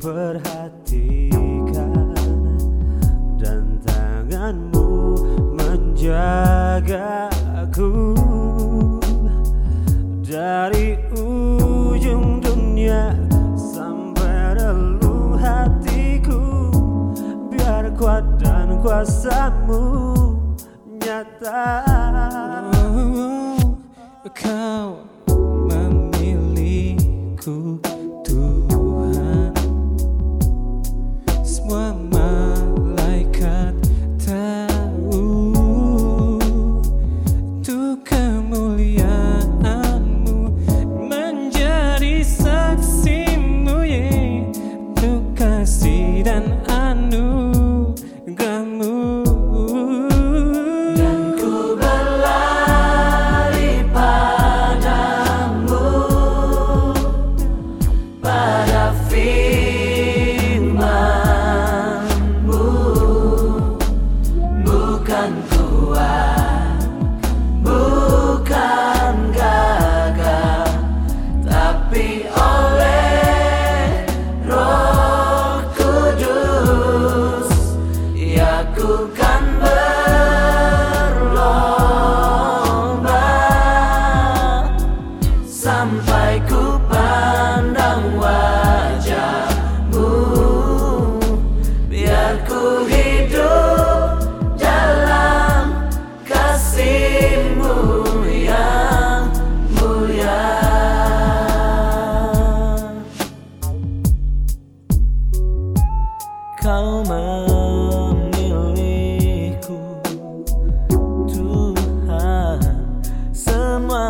perhatikan dan tanganmu menjagaku dari ujung dunia sampai relu hatiku. Biar kuat dan kuasamu nyata. Oh, kau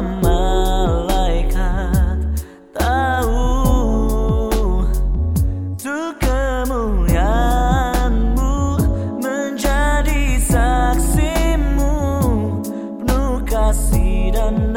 malaikat tahu tuh kemuliaanmu menjadi saksimu penuh kasih dan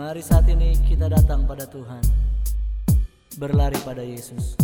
Mari saat ini kita datang pada Tuhan, berlari pada Yesus.